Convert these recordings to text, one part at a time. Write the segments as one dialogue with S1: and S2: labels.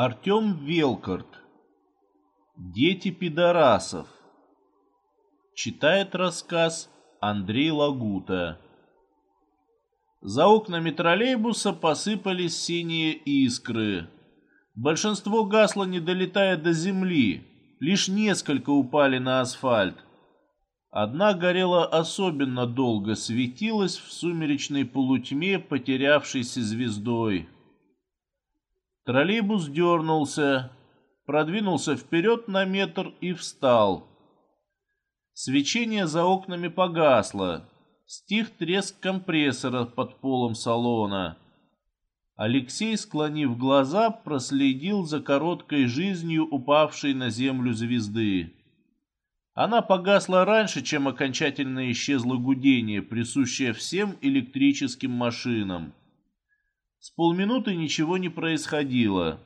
S1: Артем Велкарт. Дети пидорасов. Читает рассказ Андрей Лагута. За окнами троллейбуса посыпались синие искры. Большинство гасло, не долетая до земли. Лишь несколько упали на асфальт. Одна горела особенно долго, светилась в сумеречной полутьме, потерявшейся звездой. Троллейбус дернулся, продвинулся вперед на метр и встал. Свечение за окнами погасло. Стих треск компрессора под полом салона. Алексей, склонив глаза, проследил за короткой жизнью упавшей на землю звезды. Она погасла раньше, чем окончательно исчезло гудение, присущее всем электрическим машинам. С полминуты ничего не происходило.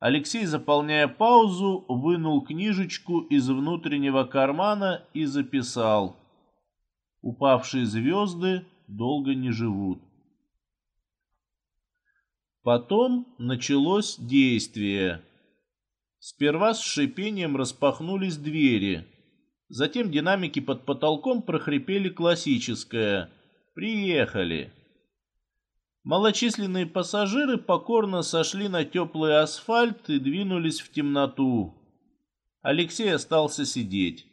S1: Алексей, заполняя паузу, вынул книжечку из внутреннего кармана и записал. Упавшие звезды долго не живут. Потом началось действие. Сперва с шипением распахнулись двери. Затем динамики под потолком прохрипели классическое «Приехали». Малочисленные пассажиры покорно сошли на теплый асфальт и двинулись в темноту. Алексей остался сидеть.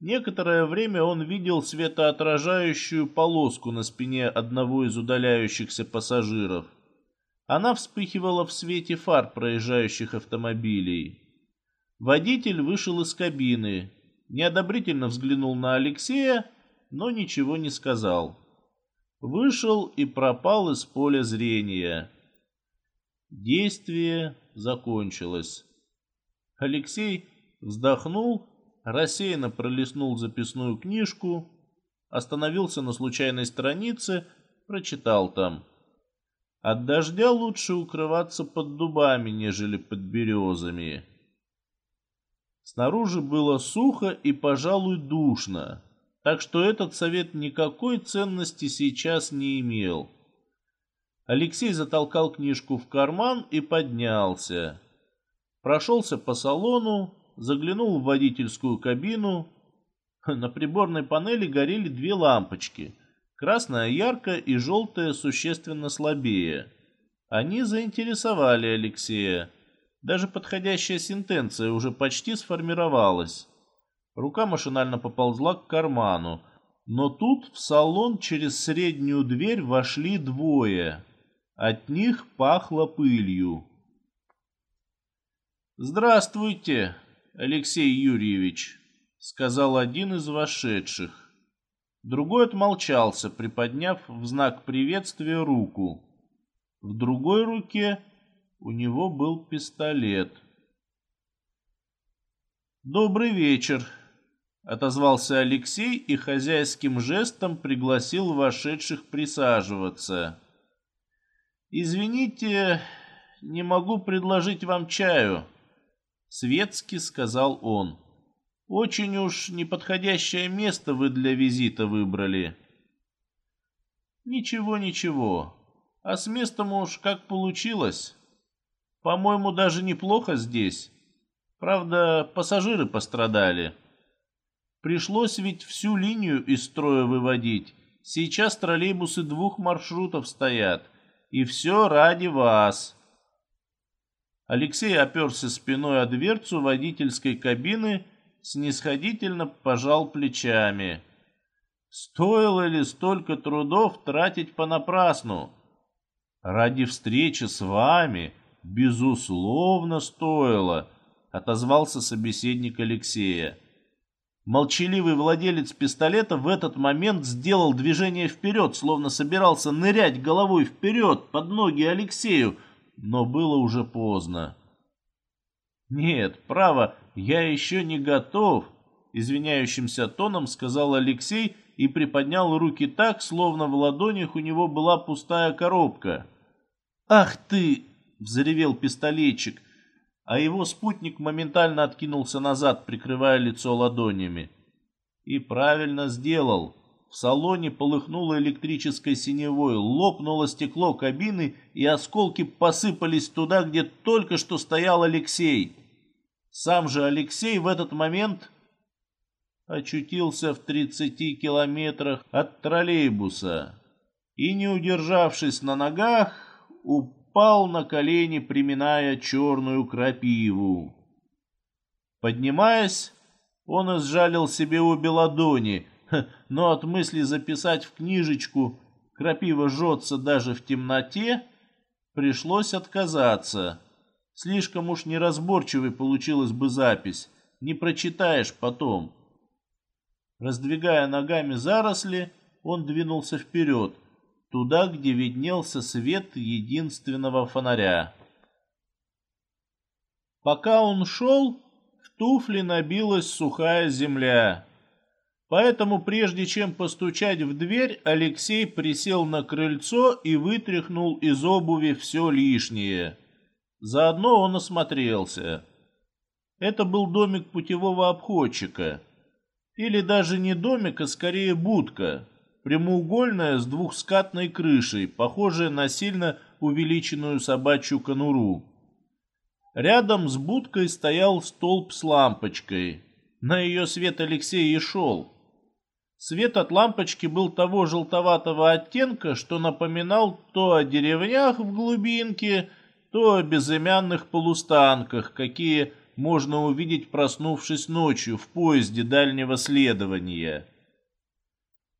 S1: Некоторое время он видел светоотражающую полоску на спине одного из удаляющихся пассажиров. Она вспыхивала в свете фар проезжающих автомобилей. Водитель вышел из кабины, неодобрительно взглянул на Алексея, но ничего не сказал вышел и пропал из поля зрения. Действие закончилось. Алексей вздохнул, рассеянно пролистнул записную книжку, остановился на случайной странице, прочитал там. От дождя лучше укрываться под дубами, нежели под березами. Снаружи было сухо и, пожалуй, душно так что этот совет никакой ценности сейчас не имел. Алексей затолкал книжку в карман и поднялся. Прошелся по салону, заглянул в водительскую кабину. На приборной панели горели две лампочки. Красная ярко и желтая существенно слабее. Они заинтересовали Алексея. Даже подходящая сентенция уже почти сформировалась. Рука машинально поползла к карману. Но тут в салон через среднюю дверь вошли двое. От них пахло пылью. «Здравствуйте, Алексей Юрьевич», — сказал один из вошедших. Другой отмолчался, приподняв в знак приветствия руку. В другой руке у него был пистолет. «Добрый вечер», отозвался Алексей и хозяйским жестом пригласил вошедших присаживаться. «Извините, не могу предложить вам чаю», — светски сказал он. «Очень уж неподходящее место вы для визита выбрали». «Ничего, ничего. А с местом уж как получилось. По-моему, даже неплохо здесь. Правда, пассажиры пострадали». Пришлось ведь всю линию из строя выводить. Сейчас троллейбусы двух маршрутов стоят. И все ради вас. Алексей оперся спиной о дверцу водительской кабины, снисходительно пожал плечами. Стоило ли столько трудов тратить понапрасну? Ради встречи с вами, безусловно, стоило, отозвался собеседник Алексея. Молчаливый владелец пистолета в этот момент сделал движение вперед, словно собирался нырять головой вперед под ноги Алексею, но было уже поздно. «Нет, право, я еще не готов», — извиняющимся тоном сказал Алексей и приподнял руки так, словно в ладонях у него была пустая коробка. «Ах ты!» — взревел пистолетчик а его спутник моментально откинулся назад, прикрывая лицо ладонями. И правильно сделал. В салоне полыхнуло электрической синевой, лопнуло стекло кабины, и осколки посыпались туда, где только что стоял Алексей. Сам же Алексей в этот момент очутился в 30 километрах от троллейбуса и, не удержавшись на ногах, упал на колени, приминая черную крапиву. Поднимаясь, он изжалил себе обе ладони, но от мысли записать в книжечку «Крапива жжется даже в темноте» пришлось отказаться. Слишком уж неразборчивой получилась бы запись, не прочитаешь потом. Раздвигая ногами заросли, он двинулся вперед, туда, где виднелся свет единственного фонаря. Пока он шел, в туфли набилась сухая земля. Поэтому прежде чем постучать в дверь, Алексей присел на крыльцо и вытряхнул из обуви все лишнее. Заодно он осмотрелся. Это был домик путевого обходчика. Или даже не домик, а скорее будка. Прямоугольная с двухскатной крышей, похожая на сильно увеличенную собачью конуру. Рядом с будкой стоял столб с лампочкой. На ее свет Алексей и шел. Свет от лампочки был того желтоватого оттенка, что напоминал то о деревнях в глубинке, то о безымянных полустанках, какие можно увидеть, проснувшись ночью в поезде дальнего следования.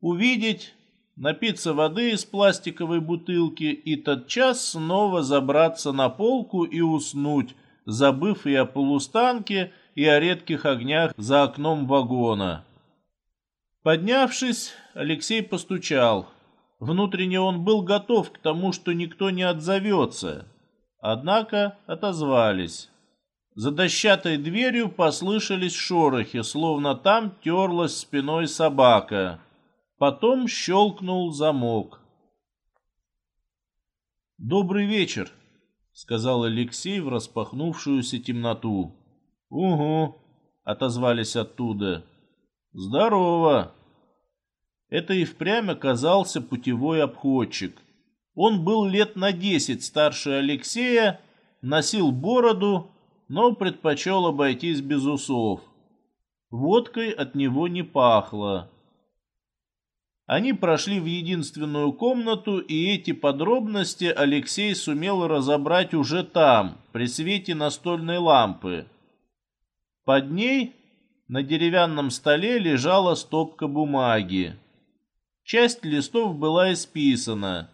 S1: Увидеть, напиться воды из пластиковой бутылки и тотчас снова забраться на полку и уснуть, забыв и о полустанке, и о редких огнях за окном вагона. Поднявшись, Алексей постучал. Внутренне он был готов к тому, что никто не отзовется. Однако отозвались. За дощатой дверью послышались шорохи, словно там терлась спиной собака. Потом щелкнул замок. «Добрый вечер», — сказал Алексей в распахнувшуюся темноту. «Угу», — отозвались оттуда. «Здорово!» Это и впрямь оказался путевой обходчик. Он был лет на десять старше Алексея, носил бороду, но предпочел обойтись без усов. Водкой от него не пахло. Они прошли в единственную комнату, и эти подробности Алексей сумел разобрать уже там, при свете настольной лампы. Под ней на деревянном столе лежала стопка бумаги. Часть листов была исписана.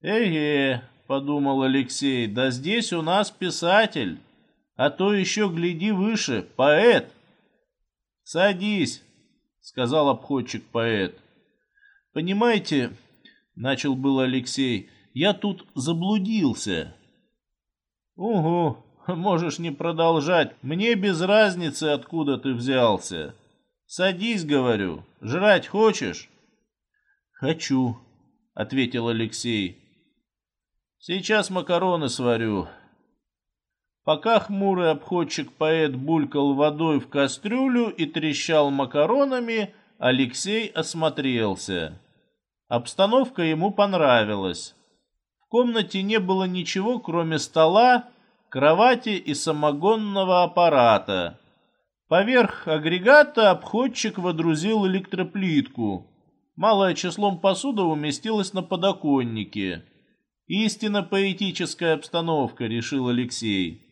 S1: «Эге», — подумал Алексей, — «да здесь у нас писатель, а то еще гляди выше, поэт». «Садись», — сказал обходчик-поэт. «Понимаете, — начал был Алексей, — я тут заблудился». «Угу, можешь не продолжать, мне без разницы, откуда ты взялся. Садись, говорю, жрать хочешь?» «Хочу», — ответил Алексей. «Сейчас макароны сварю». Пока хмурый обходчик-поэт булькал водой в кастрюлю и трещал макаронами, Алексей осмотрелся. Обстановка ему понравилась. В комнате не было ничего, кроме стола, кровати и самогонного аппарата. Поверх агрегата обходчик водрузил электроплитку. Малое числом посуда уместилось на подоконнике. Истинно поэтическая обстановка, решил Алексей.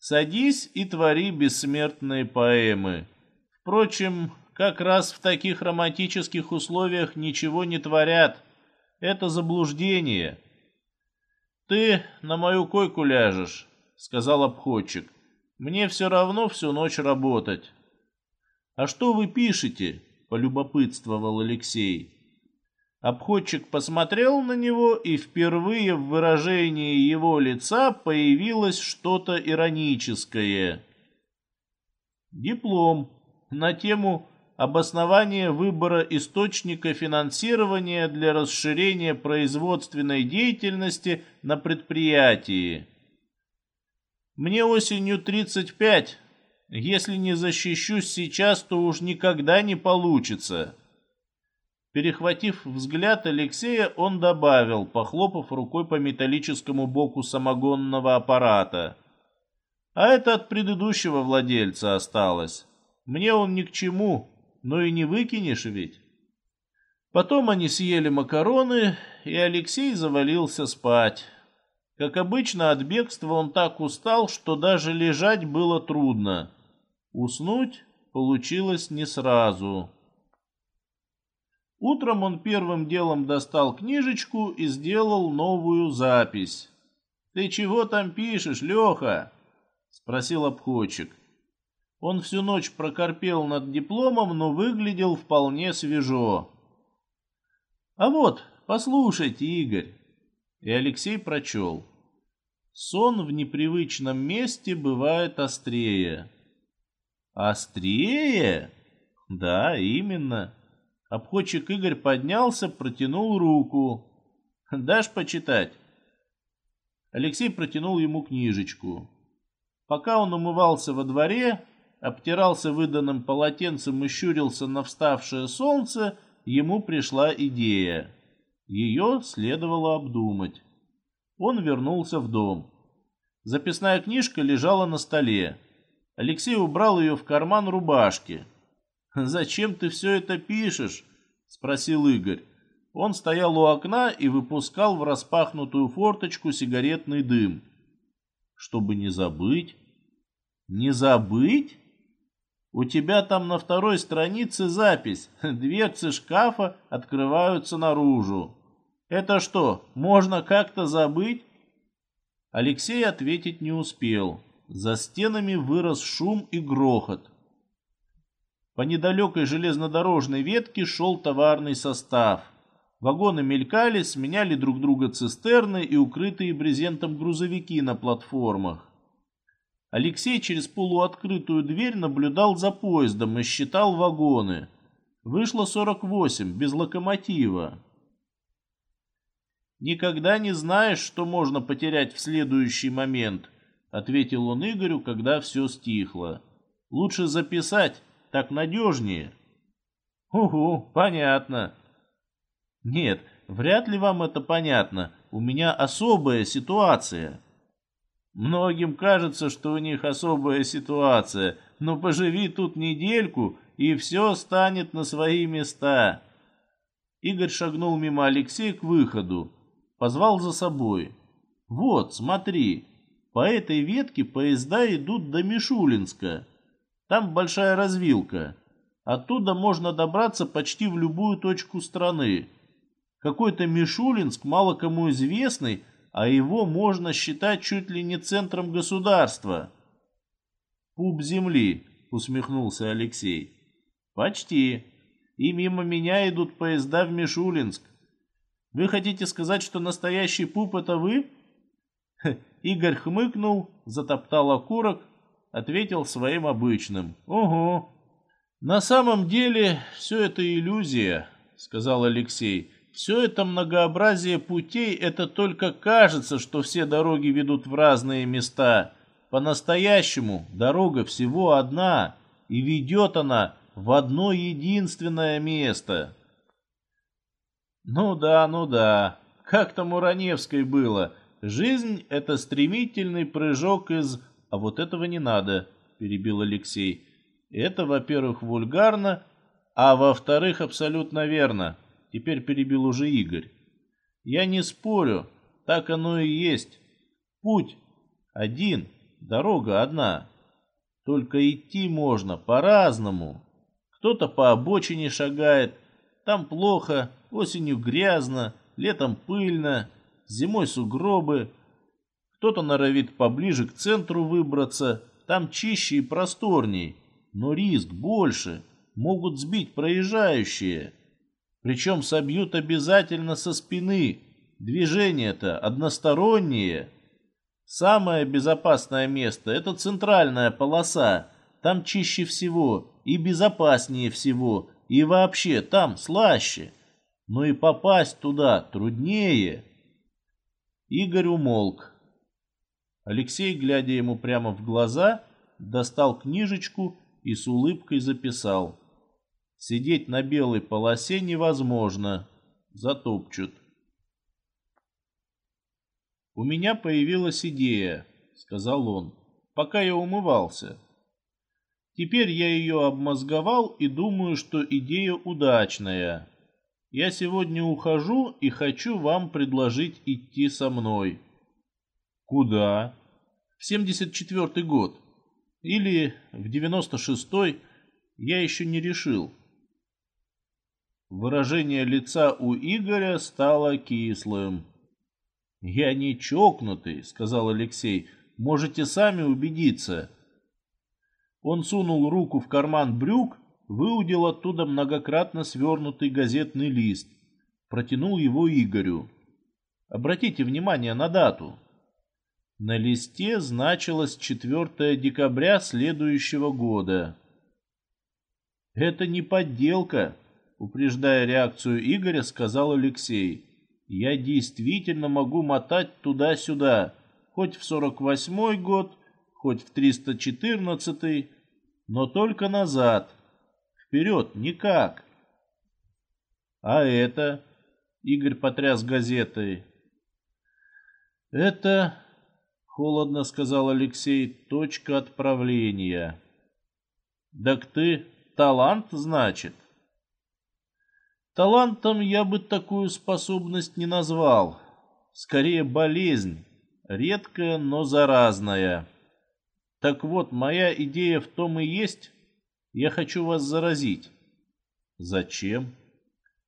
S1: Садись и твори бессмертные поэмы. Впрочем, как раз в таких романтических условиях ничего не творят. Это заблуждение. Ты на мою койку ляжешь, сказал обходчик. Мне все равно всю ночь работать. А что вы пишете? — полюбопытствовал Алексей. Обходчик посмотрел на него, и впервые в выражении его лица появилось что-то ироническое. Диплом на тему обоснования выбора источника финансирования для расширения производственной деятельности на предприятии. Мне осенью 35, если не защищусь сейчас, то уж никогда не получится. Перехватив взгляд Алексея, он добавил, похлопав рукой по металлическому боку самогонного аппарата. «А это от предыдущего владельца осталось. Мне он ни к чему, но и не выкинешь ведь». Потом они съели макароны, и Алексей завалился спать. Как обычно, от бегства он так устал, что даже лежать было трудно. Уснуть получилось не сразу. Утром он первым делом достал книжечку и сделал новую запись. «Ты чего там пишешь, Леха?» — спросил обходчик. Он всю ночь прокорпел над дипломом, но выглядел вполне свежо. «А вот, послушайте, Игорь!» И Алексей прочел. «Сон в непривычном месте бывает острее». «Острее?» «Да, именно». Обходчик Игорь поднялся, протянул руку. «Дашь почитать?» Алексей протянул ему книжечку. Пока он умывался во дворе, обтирался выданным полотенцем и щурился на вставшее солнце, ему пришла идея. Ее следовало обдумать. Он вернулся в дом. Записная книжка лежала на столе. Алексей убрал ее в карман рубашки. «Зачем ты все это пишешь?» — спросил Игорь. Он стоял у окна и выпускал в распахнутую форточку сигаретный дым. «Чтобы не забыть?» «Не забыть?» «У тебя там на второй странице запись. Дверцы шкафа открываются наружу. Это что, можно как-то забыть?» Алексей ответить не успел. За стенами вырос шум и грохот. По недалекой железнодорожной ветке шел товарный состав. Вагоны мелькали, сменяли друг друга цистерны и укрытые брезентом грузовики на платформах. Алексей через полуоткрытую дверь наблюдал за поездом и считал вагоны. Вышло 48, без локомотива. «Никогда не знаешь, что можно потерять в следующий момент», — ответил он Игорю, когда все стихло. «Лучше записать, так надежнее. Угу, понятно. Нет, вряд ли вам это понятно. У меня особая ситуация. Многим кажется, что у них особая ситуация, но поживи тут недельку, и все станет на свои места. Игорь шагнул мимо Алексея к выходу, позвал за собой. Вот, смотри, по этой ветке поезда идут до Мишулинска. Там большая развилка. Оттуда можно добраться почти в любую точку страны. Какой-то Мишулинск мало кому известный, а его можно считать чуть ли не центром государства. «Пуп земли», — усмехнулся Алексей. «Почти. И мимо меня идут поезда в Мишулинск. Вы хотите сказать, что настоящий пуп — это вы?» Игорь хмыкнул, затоптал окурок, ответил своим обычным. «Угу». «На самом деле все это иллюзия», — сказал Алексей. «Все это многообразие путей, это только кажется, что все дороги ведут в разные места. По-настоящему дорога всего одна, и ведет она в одно единственное место». «Ну да, ну да, как там у Раневской было. Жизнь — это стремительный прыжок из а вот этого не надо, перебил Алексей. Это, во-первых, вульгарно, а во-вторых, абсолютно верно. Теперь перебил уже Игорь. Я не спорю, так оно и есть. Путь один, дорога одна. Только идти можно по-разному. Кто-то по обочине шагает, там плохо, осенью грязно, летом пыльно, зимой сугробы, кто-то норовит поближе к центру выбраться, там чище и просторней, но риск больше, могут сбить проезжающие. Причем собьют обязательно со спины, движение-то одностороннее. Самое безопасное место – это центральная полоса, там чище всего и безопаснее всего, и вообще там слаще. Но и попасть туда труднее. Игорь умолк. Алексей, глядя ему прямо в глаза, достал книжечку и с улыбкой записал. Сидеть на белой полосе невозможно. Затопчут. «У меня появилась идея», — сказал он, — «пока я умывался. Теперь я ее обмозговал и думаю, что идея удачная. Я сегодня ухожу и хочу вам предложить идти со мной». «Куда?» «В 74-й год. Или в 96-й. Я еще не решил». Выражение лица у Игоря стало кислым. «Я не чокнутый», — сказал Алексей. «Можете сами убедиться». Он сунул руку в карман брюк, выудил оттуда многократно свернутый газетный лист, протянул его Игорю. Обратите внимание на дату. На листе значилось 4 декабря следующего года. «Это не подделка», — упреждая реакцию Игоря, сказал Алексей. Я действительно могу мотать туда-сюда, хоть в 48-й год, хоть в 314-й, но только назад. Вперед никак. А это? Игорь потряс газетой. Это, холодно сказал Алексей, точка отправления. Так ты талант, значит? Талантом я бы такую способность не назвал. Скорее болезнь, редкая, но заразная. Так вот, моя идея в том и есть, я хочу вас заразить. Зачем?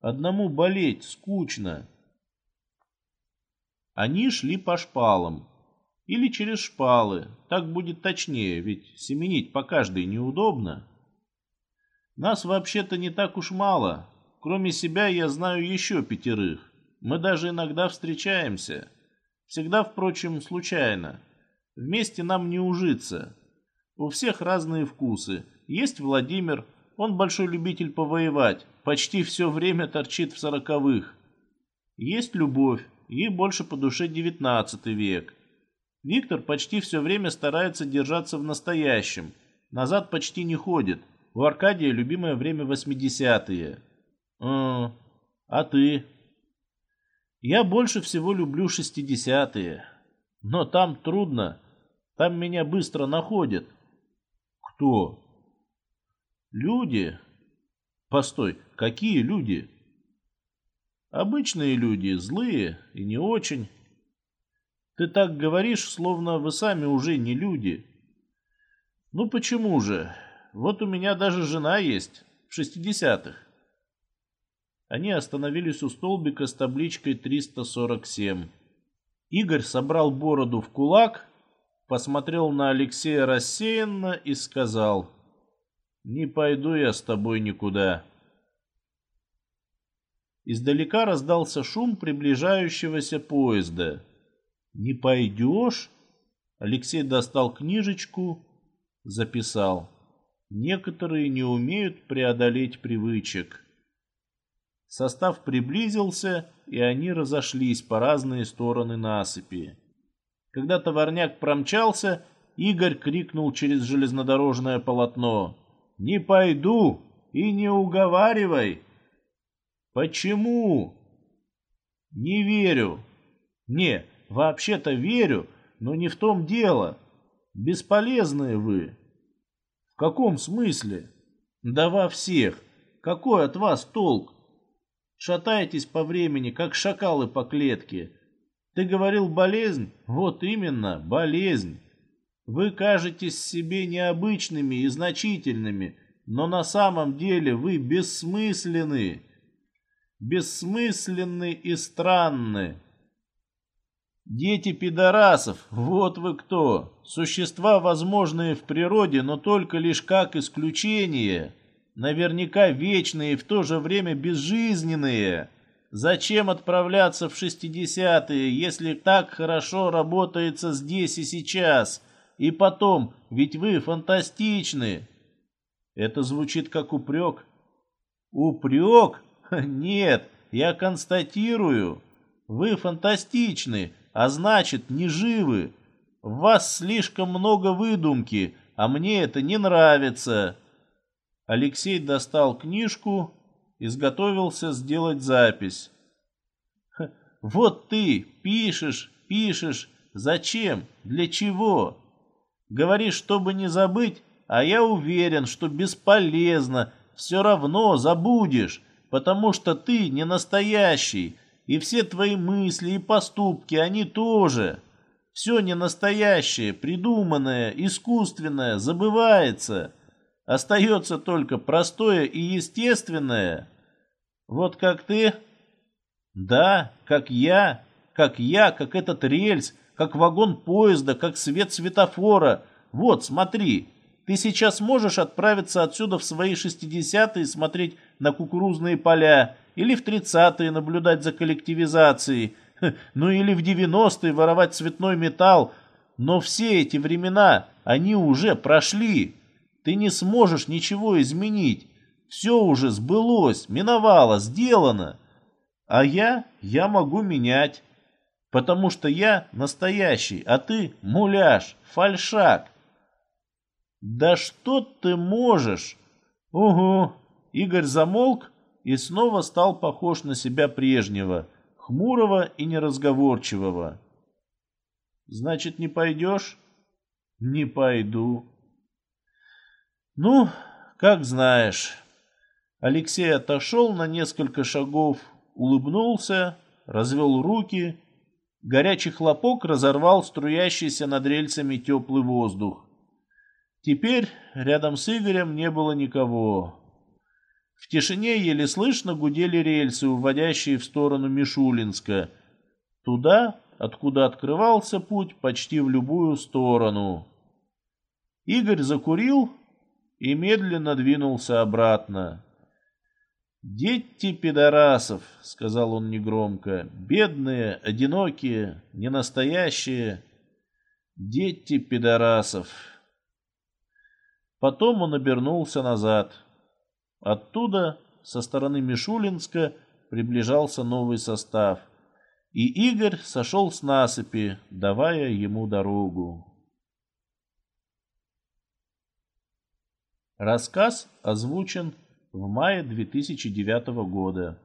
S1: Одному болеть скучно. Они шли по шпалам. Или через шпалы, так будет точнее, ведь семенить по каждой неудобно. Нас вообще-то не так уж мало, Кроме себя я знаю еще пятерых. Мы даже иногда встречаемся. Всегда, впрочем, случайно. Вместе нам не ужиться. У всех разные вкусы. Есть Владимир, он большой любитель повоевать, почти все время торчит в сороковых. Есть Любовь, ей больше по душе девятнадцатый век. Виктор почти все время старается держаться в настоящем, назад почти не ходит. У Аркадия любимое время восьмидесятые. А, а ты? Я больше всего люблю шестидесятые. Но там трудно. Там меня быстро находят. Кто? Люди. Постой, какие люди? Обычные люди, злые и не очень. Ты так говоришь, словно вы сами уже не люди. Ну почему же? Вот у меня даже жена есть в шестидесятых. Они остановились у столбика с табличкой 347. Игорь собрал бороду в кулак, посмотрел на Алексея рассеянно и сказал, «Не пойду я с тобой никуда». Издалека раздался шум приближающегося поезда. «Не пойдешь?» Алексей достал книжечку, записал. «Некоторые не умеют преодолеть привычек». Состав приблизился, и они разошлись по разные стороны насыпи. Когда товарняк промчался, Игорь крикнул через железнодорожное полотно. «Не пойду и не уговаривай!» «Почему?» «Не верю». «Не, вообще-то верю, но не в том дело. Бесполезные вы». «В каком смысле?» «Да во всех. Какой от вас толк? Шатаетесь по времени, как шакалы по клетке. Ты говорил болезнь? Вот именно, болезнь. Вы кажетесь себе необычными и значительными, но на самом деле вы бессмысленны. Бессмысленны и странны. Дети пидорасов, вот вы кто. Существа, возможные в природе, но только лишь как исключение наверняка вечные и в то же время безжизненные. Зачем отправляться в шестидесятые, если так хорошо работается здесь и сейчас? И потом, ведь вы фантастичны. Это звучит как упрек. Упрек? Нет, я констатирую. Вы фантастичны, а значит, не живы. В вас слишком много выдумки, а мне это не нравится. Алексей достал книжку, изготовился сделать запись. «Вот ты пишешь, пишешь. Зачем? Для чего? Говоришь, чтобы не забыть, а я уверен, что бесполезно, все равно забудешь, потому что ты не настоящий, и все твои мысли и поступки, они тоже. Все не настоящее, придуманное, искусственное, забывается. Остается только простое и естественное. Вот как ты? Да, как я, как я, как этот рельс, как вагон поезда, как свет светофора. Вот, смотри, ты сейчас можешь отправиться отсюда в свои шестидесятые смотреть на кукурузные поля, или в тридцатые наблюдать за коллективизацией, ну или в девяностые воровать цветной металл, но все эти времена, они уже прошли. Ты не сможешь ничего изменить. Все уже сбылось, миновало, сделано. А я, я могу менять. Потому что я настоящий, а ты муляж, фальшак. Да что ты можешь? Угу. Игорь замолк и снова стал похож на себя прежнего, хмурого и неразговорчивого. Значит, не пойдешь? Не пойду. Ну, как знаешь. Алексей отошел на несколько шагов, улыбнулся, развел руки. Горячий хлопок разорвал струящийся над рельсами теплый воздух. Теперь рядом с Игорем не было никого. В тишине еле слышно гудели рельсы, уводящие в сторону Мишулинска. Туда, откуда открывался путь почти в любую сторону. Игорь закурил и медленно двинулся обратно. «Дети пидорасов», — сказал он негромко, — «бедные, одинокие, ненастоящие, дети пидорасов». Потом он обернулся назад. Оттуда, со стороны Мишулинска, приближался новый состав, и Игорь сошел с насыпи, давая ему дорогу. Рассказ озвучен в мае 2009 года.